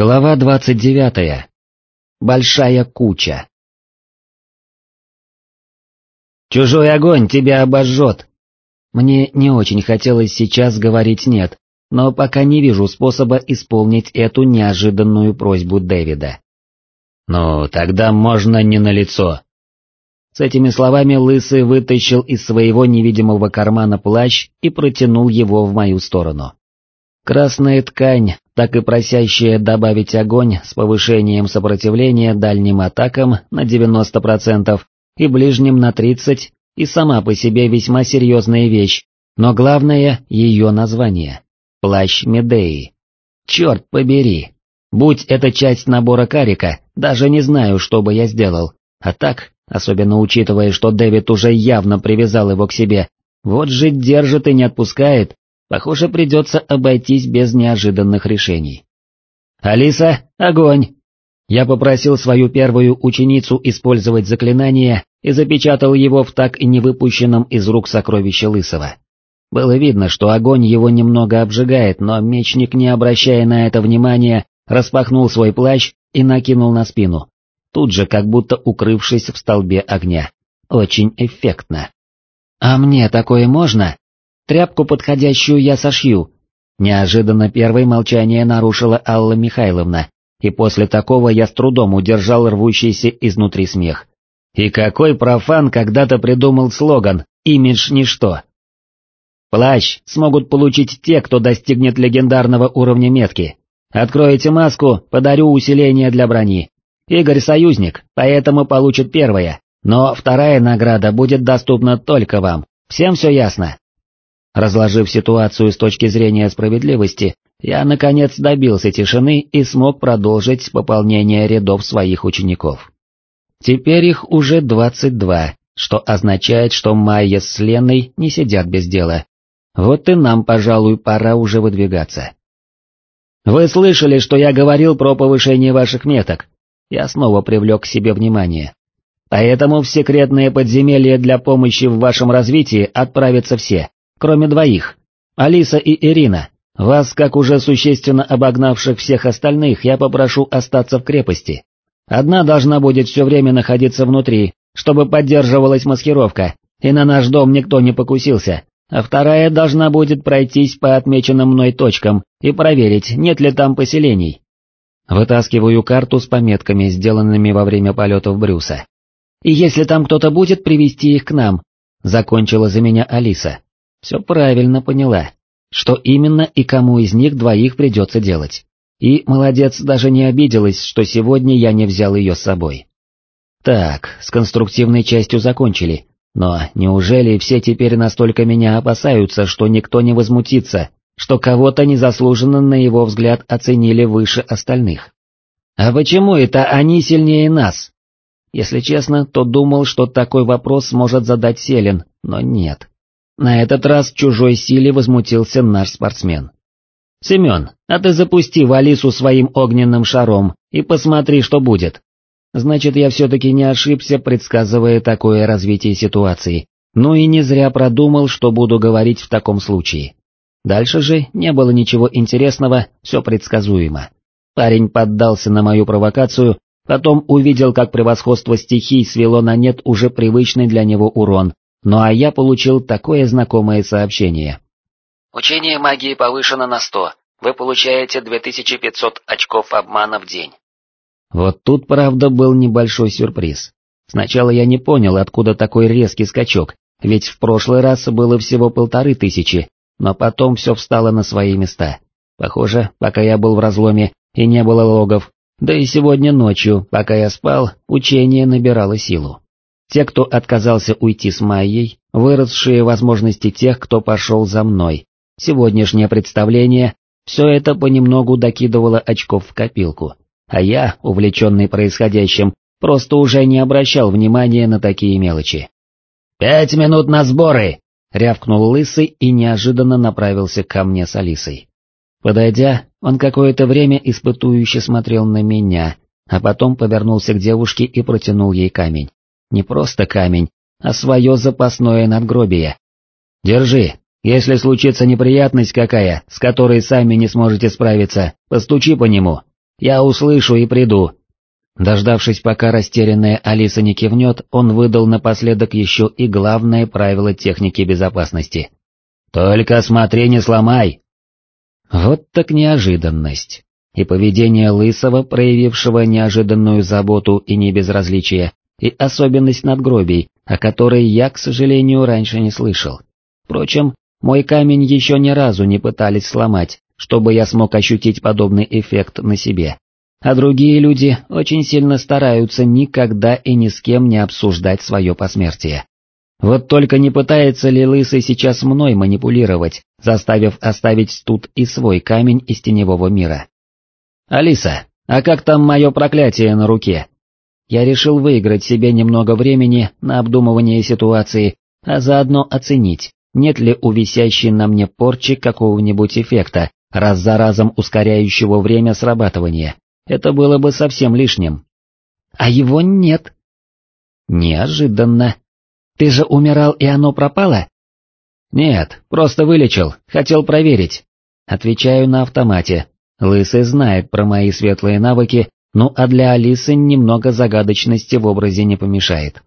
Глава двадцать девятая. Большая куча. «Чужой огонь тебя обожжет!» Мне не очень хотелось сейчас говорить «нет», но пока не вижу способа исполнить эту неожиданную просьбу Дэвида. «Ну, тогда можно не на лицо. С этими словами Лысый вытащил из своего невидимого кармана плащ и протянул его в мою сторону. Красная ткань, так и просящая добавить огонь с повышением сопротивления дальним атакам на 90% и ближним на 30%, и сама по себе весьма серьезная вещь, но главное ее название — плащ Медеи. Черт побери! Будь это часть набора карика, даже не знаю, что бы я сделал, а так, особенно учитывая, что Дэвид уже явно привязал его к себе, вот же держит и не отпускает, Похоже, придется обойтись без неожиданных решений. «Алиса, огонь!» Я попросил свою первую ученицу использовать заклинание и запечатал его в так и не выпущенном из рук сокровища Лысого. Было видно, что огонь его немного обжигает, но мечник, не обращая на это внимания, распахнул свой плащ и накинул на спину, тут же как будто укрывшись в столбе огня. Очень эффектно. «А мне такое можно?» Тряпку подходящую я сошью. Неожиданно первое молчание нарушила Алла Михайловна, и после такого я с трудом удержал рвущийся изнутри смех. И какой профан когда-то придумал слоган «Имидж ничто». Плащ смогут получить те, кто достигнет легендарного уровня метки. Откроете маску, подарю усиление для брони. Игорь союзник, поэтому получит первое, но вторая награда будет доступна только вам. Всем все ясно? Разложив ситуацию с точки зрения справедливости, я наконец добился тишины и смог продолжить пополнение рядов своих учеников. Теперь их уже 22, что означает, что Майя с Леной не сидят без дела. Вот и нам, пожалуй, пора уже выдвигаться. Вы слышали, что я говорил про повышение ваших меток? Я снова привлек к себе внимание. Поэтому в секретные подземелья для помощи в вашем развитии отправятся все кроме двоих. Алиса и Ирина, вас, как уже существенно обогнавших всех остальных, я попрошу остаться в крепости. Одна должна будет все время находиться внутри, чтобы поддерживалась маскировка, и на наш дом никто не покусился, а вторая должна будет пройтись по отмеченным мной точкам и проверить, нет ли там поселений. Вытаскиваю карту с пометками, сделанными во время полетов Брюса. И если там кто-то будет, привести их к нам, закончила за меня Алиса. Все правильно поняла, что именно и кому из них двоих придется делать. И, молодец, даже не обиделась, что сегодня я не взял ее с собой. Так, с конструктивной частью закончили, но неужели все теперь настолько меня опасаются, что никто не возмутится, что кого-то незаслуженно на его взгляд оценили выше остальных? А почему это они сильнее нас? Если честно, то думал, что такой вопрос может задать Селин, но нет. На этот раз чужой силе возмутился наш спортсмен. «Семен, а ты запусти в Алису своим огненным шаром и посмотри, что будет». Значит, я все-таки не ошибся, предсказывая такое развитие ситуации, ну и не зря продумал, что буду говорить в таком случае. Дальше же не было ничего интересного, все предсказуемо. Парень поддался на мою провокацию, потом увидел, как превосходство стихий свело на нет уже привычный для него урон, ну а я получил такое знакомое сообщение. Учение магии повышено на 100, вы получаете 2500 очков обмана в день. Вот тут, правда, был небольшой сюрприз. Сначала я не понял, откуда такой резкий скачок, ведь в прошлый раз было всего полторы тысячи, но потом все встало на свои места. Похоже, пока я был в разломе и не было логов, да и сегодня ночью, пока я спал, учение набирало силу. Те, кто отказался уйти с Майей, выросшие возможности тех, кто пошел за мной. Сегодняшнее представление, все это понемногу докидывало очков в копилку, а я, увлеченный происходящим, просто уже не обращал внимания на такие мелочи. «Пять минут на сборы!» — рявкнул Лысый и неожиданно направился ко мне с Алисой. Подойдя, он какое-то время испытующе смотрел на меня, а потом повернулся к девушке и протянул ей камень. Не просто камень, а свое запасное надгробие. Держи, если случится неприятность какая, с которой сами не сможете справиться, постучи по нему. Я услышу и приду». Дождавшись, пока растерянная Алиса не кивнет, он выдал напоследок еще и главное правило техники безопасности. «Только смотри, не сломай!» Вот так неожиданность. И поведение Лысого, проявившего неожиданную заботу и небезразличие, и особенность надгробий, о которой я, к сожалению, раньше не слышал. Впрочем, мой камень еще ни разу не пытались сломать, чтобы я смог ощутить подобный эффект на себе. А другие люди очень сильно стараются никогда и ни с кем не обсуждать свое посмертие. Вот только не пытается ли Лысый сейчас мной манипулировать, заставив оставить тут и свой камень из теневого мира. «Алиса, а как там мое проклятие на руке?» Я решил выиграть себе немного времени на обдумывание ситуации, а заодно оценить, нет ли у висящей на мне порчи какого-нибудь эффекта, раз за разом ускоряющего время срабатывания. Это было бы совсем лишним. А его нет. Неожиданно. Ты же умирал, и оно пропало? Нет, просто вылечил, хотел проверить. Отвечаю на автомате. Лысый знает про мои светлые навыки, ну а для Алисы немного загадочности в образе не помешает.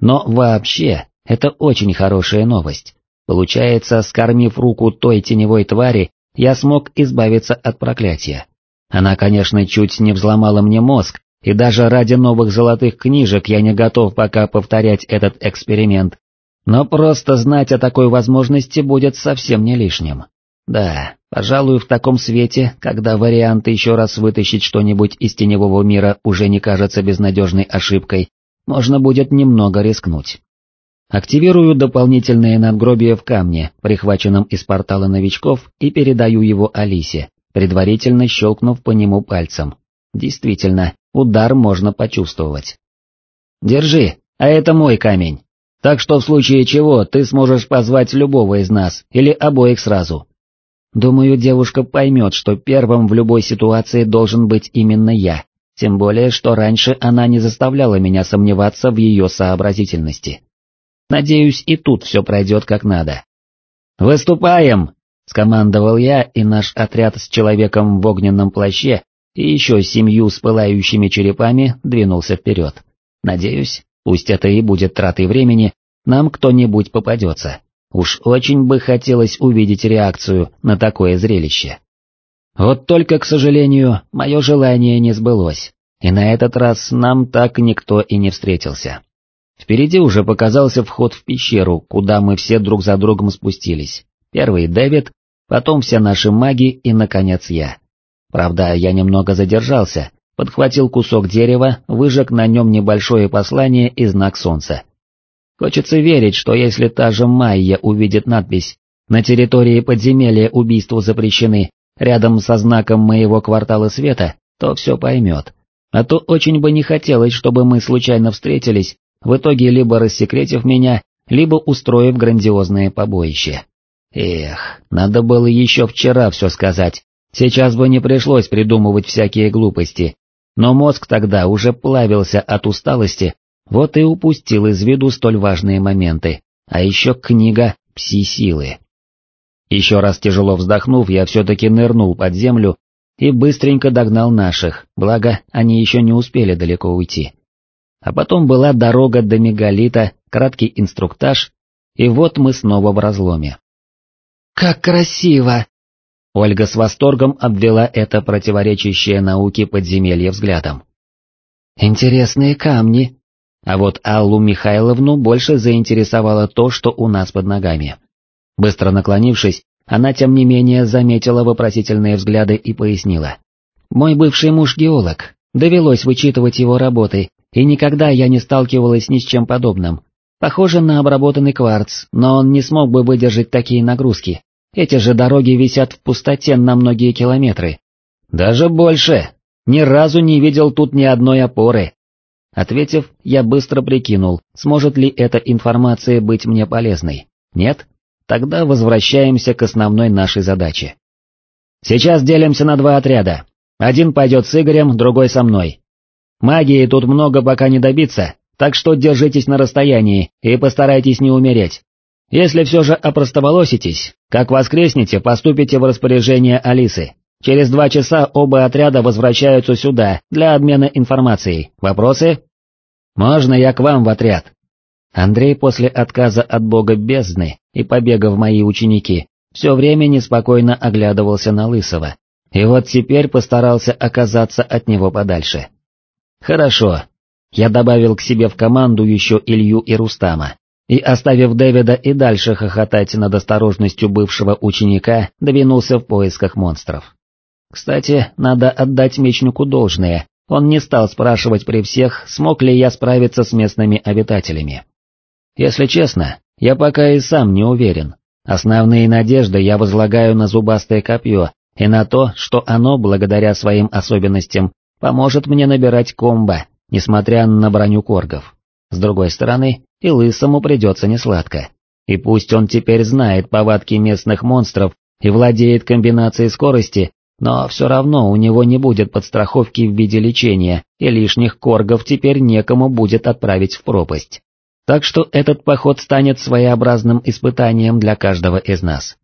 Но вообще, это очень хорошая новость. Получается, скормив руку той теневой твари, я смог избавиться от проклятия. Она, конечно, чуть не взломала мне мозг, и даже ради новых золотых книжек я не готов пока повторять этот эксперимент. Но просто знать о такой возможности будет совсем не лишним. Да, пожалуй, в таком свете, когда вариант еще раз вытащить что-нибудь из теневого мира уже не кажется безнадежной ошибкой, можно будет немного рискнуть. Активирую дополнительное надгробие в камне, прихваченном из портала новичков, и передаю его Алисе, предварительно щелкнув по нему пальцем. Действительно, удар можно почувствовать. «Держи, а это мой камень. Так что в случае чего ты сможешь позвать любого из нас, или обоих сразу». Думаю, девушка поймет, что первым в любой ситуации должен быть именно я, тем более, что раньше она не заставляла меня сомневаться в ее сообразительности. Надеюсь, и тут все пройдет как надо. «Выступаем!» — скомандовал я, и наш отряд с человеком в огненном плаще и еще семью с пылающими черепами двинулся вперед. Надеюсь, пусть это и будет тратой времени, нам кто-нибудь попадется. Уж очень бы хотелось увидеть реакцию на такое зрелище. Вот только, к сожалению, мое желание не сбылось, и на этот раз нам так никто и не встретился. Впереди уже показался вход в пещеру, куда мы все друг за другом спустились. Первый Дэвид, потом все наши маги и, наконец, я. Правда, я немного задержался, подхватил кусок дерева, выжег на нем небольшое послание и знак солнца. Хочется верить, что если та же Майя увидит надпись «На территории подземелья убийства запрещены» рядом со знаком моего квартала света, то все поймет. А то очень бы не хотелось, чтобы мы случайно встретились, в итоге либо рассекретив меня, либо устроив грандиозное побоище. Эх, надо было еще вчера все сказать, Сейчас бы не пришлось придумывать всякие глупости, но мозг тогда уже плавился от усталости, вот и упустил из виду столь важные моменты, а еще книга «Пси-силы». Еще раз тяжело вздохнув, я все-таки нырнул под землю и быстренько догнал наших, благо они еще не успели далеко уйти. А потом была дорога до мегалита, краткий инструктаж, и вот мы снова в разломе. «Как красиво!» Ольга с восторгом обвела это противоречащее науке подземелье взглядом. «Интересные камни!» А вот Аллу Михайловну больше заинтересовало то, что у нас под ногами. Быстро наклонившись, она тем не менее заметила вопросительные взгляды и пояснила. «Мой бывший муж геолог, довелось вычитывать его работы, и никогда я не сталкивалась ни с чем подобным. Похоже на обработанный кварц, но он не смог бы выдержать такие нагрузки, эти же дороги висят в пустоте на многие километры. Даже больше. Ни разу не видел тут ни одной опоры. Ответив, я быстро прикинул, сможет ли эта информация быть мне полезной. Нет? Тогда возвращаемся к основной нашей задаче. Сейчас делимся на два отряда. Один пойдет с Игорем, другой со мной. Магии тут много пока не добиться, так что держитесь на расстоянии и постарайтесь не умереть. Если все же опростоволоситесь, как воскреснете, поступите в распоряжение Алисы. Через два часа оба отряда возвращаются сюда для обмена информацией. Вопросы? Можно я к вам в отряд? Андрей после отказа от бога бездны и побега в мои ученики все время неспокойно оглядывался на Лысого, и вот теперь постарался оказаться от него подальше. Хорошо. Я добавил к себе в команду еще Илью и Рустама, и, оставив Дэвида и дальше хохотать над осторожностью бывшего ученика, двинулся в поисках монстров. Кстати, надо отдать мечнику должное, он не стал спрашивать при всех, смог ли я справиться с местными обитателями. Если честно, я пока и сам не уверен. Основные надежды я возлагаю на зубастое копье и на то, что оно, благодаря своим особенностям, поможет мне набирать комбо, несмотря на броню коргов. С другой стороны, и лысому придется несладко. И пусть он теперь знает повадки местных монстров и владеет комбинацией скорости, но все равно у него не будет подстраховки в виде лечения, и лишних коргов теперь некому будет отправить в пропасть. Так что этот поход станет своеобразным испытанием для каждого из нас.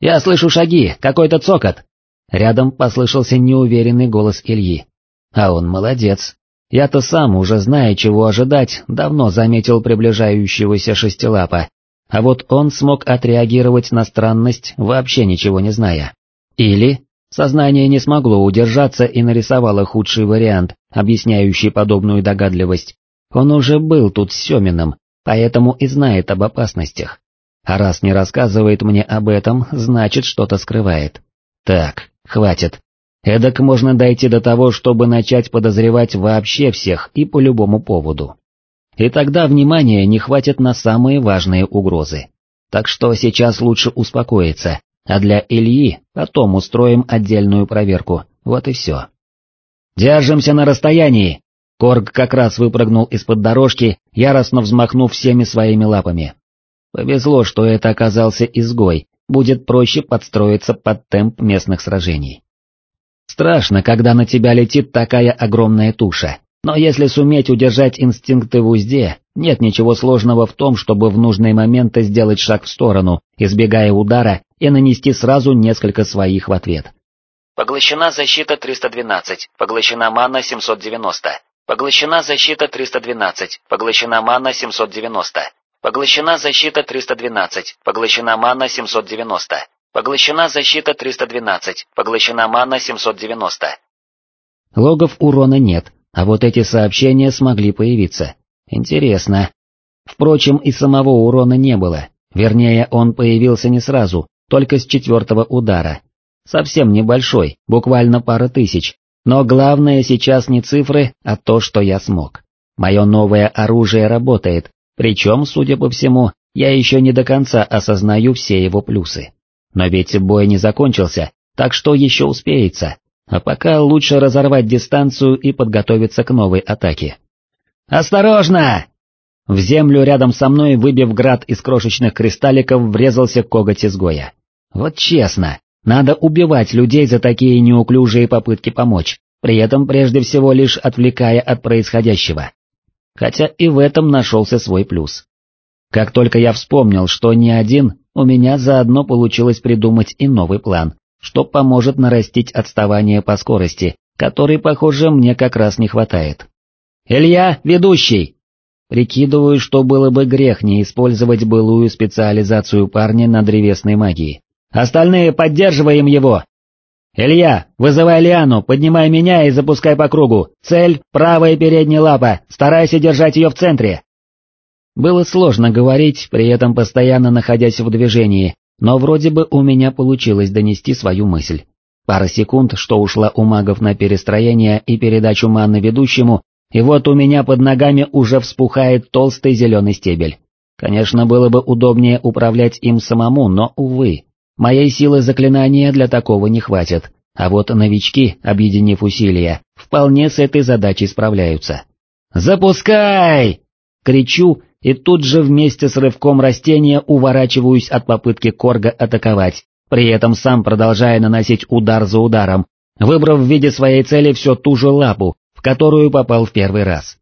«Я слышу шаги, какой-то цокот!» Рядом послышался неуверенный голос Ильи. А он молодец. Я-то сам, уже зная, чего ожидать, давно заметил приближающегося шестилапа, а вот он смог отреагировать на странность, вообще ничего не зная. Или сознание не смогло удержаться и нарисовало худший вариант, объясняющий подобную догадливость. Он уже был тут с Семиным, поэтому и знает об опасностях. А раз не рассказывает мне об этом, значит что-то скрывает. Так, хватит. Эдак можно дойти до того, чтобы начать подозревать вообще всех и по любому поводу. И тогда внимания не хватит на самые важные угрозы. Так что сейчас лучше успокоиться, а для Ильи потом устроим отдельную проверку, вот и все. «Держимся на расстоянии!» Корг как раз выпрыгнул из-под дорожки, яростно взмахнув всеми своими лапами. Повезло, что это оказался изгой, будет проще подстроиться под темп местных сражений. Страшно, когда на тебя летит такая огромная туша, но если суметь удержать инстинкты в узде, нет ничего сложного в том, чтобы в нужные моменты сделать шаг в сторону, избегая удара и нанести сразу несколько своих в ответ. Поглощена защита 312, поглощена мана 790, поглощена защита 312, поглощена мана 790, поглощена защита 312, поглощена мана 790, поглощена защита 312, поглощена мана 790. Логов урона нет, а вот эти сообщения смогли появиться. Интересно. Впрочем, и самого урона не было, вернее, он появился не сразу, только с четвертого удара. Совсем небольшой, буквально пара тысяч, но главное сейчас не цифры, а то, что я смог. Мое новое оружие работает, причем, судя по всему, я еще не до конца осознаю все его плюсы. Но ведь бой не закончился, так что еще успеется, а пока лучше разорвать дистанцию и подготовиться к новой атаке. «Осторожно!» В землю рядом со мной, выбив град из крошечных кристалликов, врезался коготь изгоя. Вот честно, надо убивать людей за такие неуклюжие попытки помочь, при этом прежде всего лишь отвлекая от происходящего. Хотя и в этом нашелся свой плюс. Как только я вспомнил, что не один, у меня заодно получилось придумать и новый план, что поможет нарастить отставание по скорости, которой, похоже, мне как раз не хватает. «Илья, ведущий!» Прикидываю, что было бы грех не использовать былую специализацию парня на древесной магии. Остальные поддерживаем его. Илья, вызывай Лиану, поднимай меня и запускай по кругу. Цель — правая передняя лапа, старайся держать ее в центре. Было сложно говорить, при этом постоянно находясь в движении, но вроде бы у меня получилось донести свою мысль. Пара секунд, что ушла у магов на перестроение и передачу маны ведущему, и вот у меня под ногами уже вспухает толстый зеленый стебель. Конечно, было бы удобнее управлять им самому, но, увы, моей силы заклинания для такого не хватит, а вот новички, объединив усилия, вполне с этой задачей справляются. «Запускай!» Кричу, и тут же вместе с рывком растения уворачиваюсь от попытки Корга атаковать, при этом сам продолжая наносить удар за ударом, выбрав в виде своей цели все ту же лапу, в которую попал в первый раз.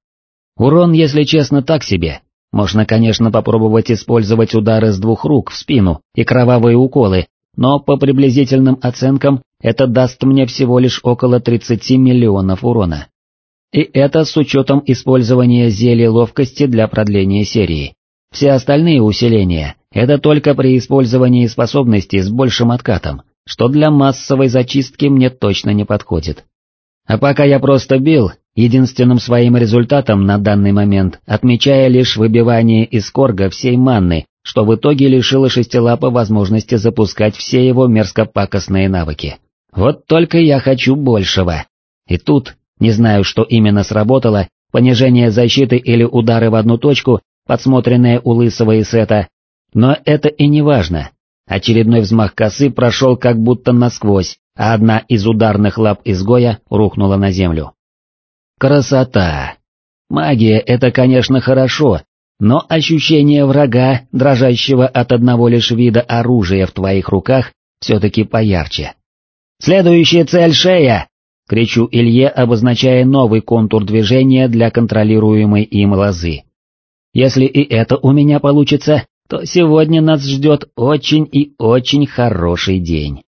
Урон, если честно, так себе. Можно, конечно, попробовать использовать удары с двух рук в спину и кровавые уколы, но по приблизительным оценкам это даст мне всего лишь около 30 миллионов урона. И это с учетом использования зелья ловкости для продления серии. Все остальные усиления – это только при использовании способностей с большим откатом, что для массовой зачистки мне точно не подходит. А пока я просто бил, единственным своим результатом на данный момент, отмечая лишь выбивание из корга всей манны, что в итоге лишило шестилапа возможности запускать все его мерзко-пакостные навыки. Вот только я хочу большего. И тут, не знаю, что именно сработало, понижение защиты или удары в одну точку, подсмотренные у Лысого Сета, но это и не важно. Очередной взмах косы прошел как будто насквозь, а одна из ударных лап изгоя рухнула на землю. Красота! Магия — это, конечно, хорошо, но ощущение врага, дрожащего от одного лишь вида оружия в твоих руках, все-таки поярче. «Следующая цель — шея!» — кричу Илье, обозначая новый контур движения для контролируемой им лозы. «Если и это у меня получится, то сегодня нас ждет очень и очень хороший день».